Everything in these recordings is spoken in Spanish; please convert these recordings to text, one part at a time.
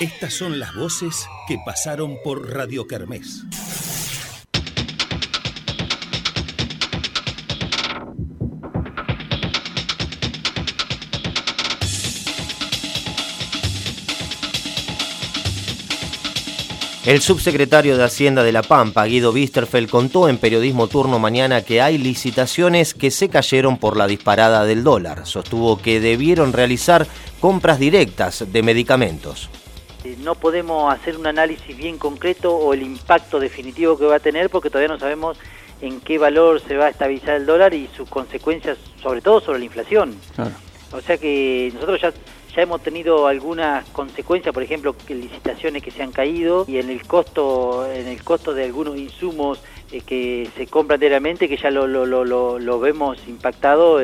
Estas son las voces que pasaron por Radio Kermés. El subsecretario de Hacienda de La Pampa, Guido Wisterfeld, contó en Periodismo Turno Mañana que hay licitaciones que se cayeron por la disparada del dólar. Sostuvo que debieron realizar compras directas de medicamentos. Eh, no podemos hacer un análisis bien concreto o el impacto definitivo que va a tener porque todavía no sabemos en qué valor se va a estabilizar el dólar y sus consecuencias, sobre todo sobre la inflación. O sea que nosotros ya hemos tenido algunas consecuencias, por ejemplo, licitaciones que se han caído y en el costo, en el costo de algunos insumos eh, que se compran diariamente, que ya lo, vemos impactado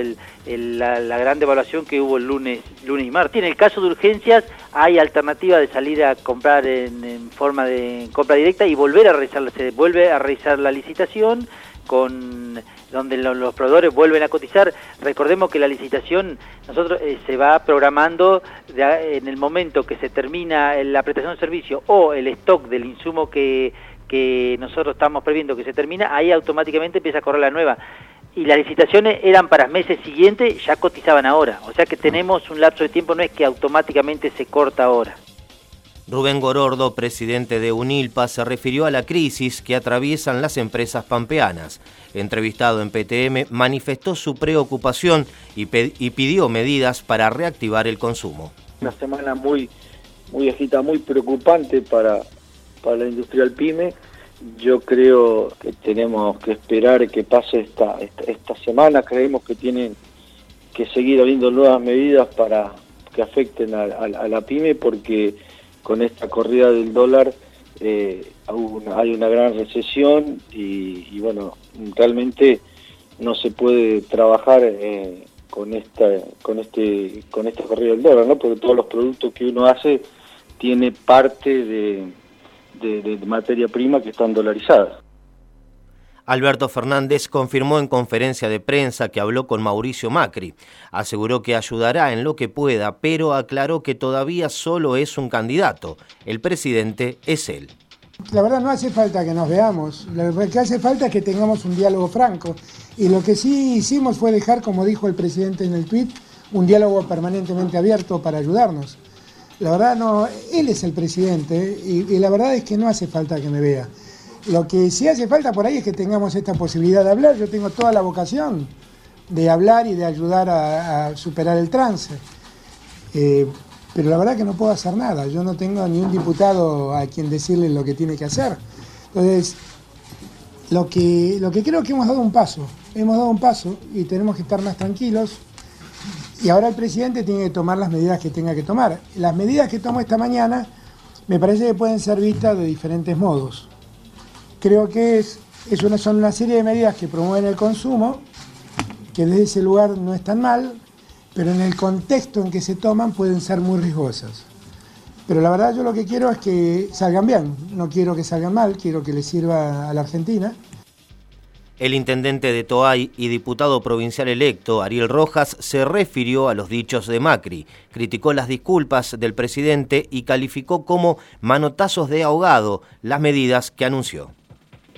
la, gran devaluación que hubo el lunes, lunes y martes. En el caso de urgencias hay alternativa de salir a comprar en, forma de compra directa y volver a realizar, se vuelve a realizar la licitación con donde los proveedores vuelven a cotizar. Recordemos que la licitación nosotros eh, se va programando en el momento que se termina la prestación de servicio o el stock del insumo que, que nosotros estamos previendo que se termina, ahí automáticamente empieza a correr la nueva. Y las licitaciones eran para meses siguientes, ya cotizaban ahora. O sea que tenemos un lapso de tiempo, no es que automáticamente se corta ahora. Rubén Gorordo, presidente de UNILPA, se refirió a la crisis que atraviesan las empresas pampeanas. Entrevistado en PTM, manifestó su preocupación y, pidió medidas para reactivar el consumo. Una semana muy, muy agita, muy preocupante para, para la industrial PYME. Yo creo que tenemos que esperar que pase esta, esta, semana. Creemos que tienen que seguir habiendo nuevas medidas para que afecten a, a la PYME porque con esta corrida del dólar eh, hay una gran recesión y, bueno, realmente no se puede trabajar eh, con esta con este con esta corrida del dólar, ¿no? Porque todos los productos que uno hace tiene parte de, de materia prima que están dolarizadas. Alberto Fernández confirmó en conferencia de prensa que habló con Mauricio Macri. Aseguró que ayudará en lo que pueda, pero aclaró que todavía solo es un candidato. El presidente es él. La verdad no hace falta que nos veamos, lo que hace falta es que tengamos un diálogo franco. Y lo que sí hicimos fue dejar, como dijo el presidente en el tuit, un diálogo permanentemente abierto para ayudarnos. La verdad no, él es el presidente y, y la verdad es que no hace falta que me vea. Lo que sí hace falta por ahí es que tengamos esta posibilidad de hablar. Yo tengo toda la vocación de hablar y de ayudar a, superar el trance. Eh, pero la verdad que no puedo hacer nada. Yo no tengo ni un diputado a quien decirle lo que tiene que hacer. Entonces, lo que, lo que creo que hemos dado un paso. Hemos dado un paso y tenemos que estar más tranquilos. Y ahora el presidente tiene que tomar las medidas que tenga que tomar. Las medidas que tomo esta mañana me parece que pueden ser vistas de diferentes modos creo que es, una, son una serie de medidas que promueven el consumo, que desde ese lugar no están mal, pero en el contexto en que se toman pueden ser muy riesgosas. Pero la verdad yo lo que quiero es que salgan bien, no quiero que salgan mal, quiero que le sirva a la Argentina. El intendente de Toay y diputado provincial electo, Ariel Rojas, se refirió a los dichos de Macri, criticó las disculpas del presidente y calificó como manotazos de ahogado las medidas que anunció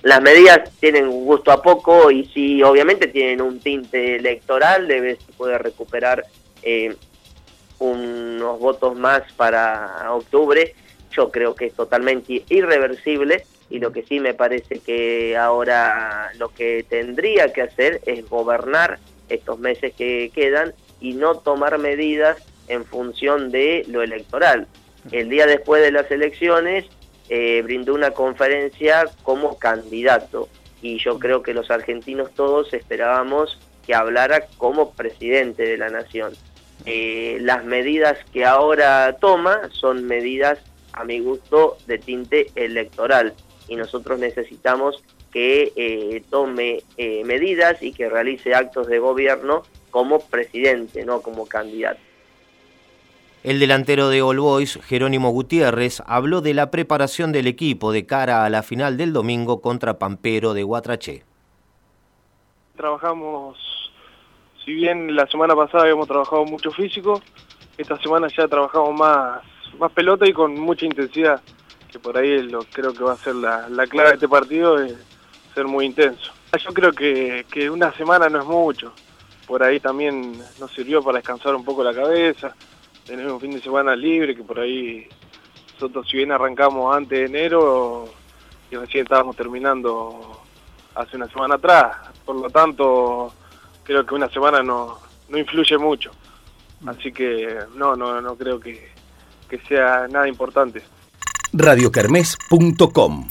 las medidas tienen gusto a poco y si obviamente tienen un tinte electoral, debe poder recuperar eh, unos votos más para octubre. Yo creo que es totalmente irreversible y lo que sí me parece que ahora lo que tendría que hacer es gobernar estos meses que quedan y no tomar medidas en función de lo electoral. El día después de las elecciones eh, brindó una conferencia como candidato y yo creo que los argentinos todos esperábamos que hablara como presidente de la nación. Eh, las medidas que ahora toma son medidas, a mi gusto, de tinte electoral y nosotros necesitamos que eh, tome medidas y que realice actos de gobierno como presidente, no como candidato. El delantero de All Boys, Jerónimo Gutiérrez, habló de la preparación del equipo de cara a la final del domingo contra Pampero de Guatraché. Trabajamos, si bien la semana pasada habíamos trabajado mucho físico, esta semana ya trabajamos más, más pelota y con mucha intensidad, que por ahí lo, creo que va a ser la, clave de este partido, es ser muy intenso. Yo creo que, que una semana no es mucho, por ahí también nos sirvió para descansar un poco la cabeza, tener un fin de semana libre, que por ahí nosotros si bien arrancamos antes de enero y recién estábamos terminando hace una semana atrás, por lo tanto creo que una semana no, no influye mucho. Así que no, no, no creo que, que sea nada importante. radiocarmes.com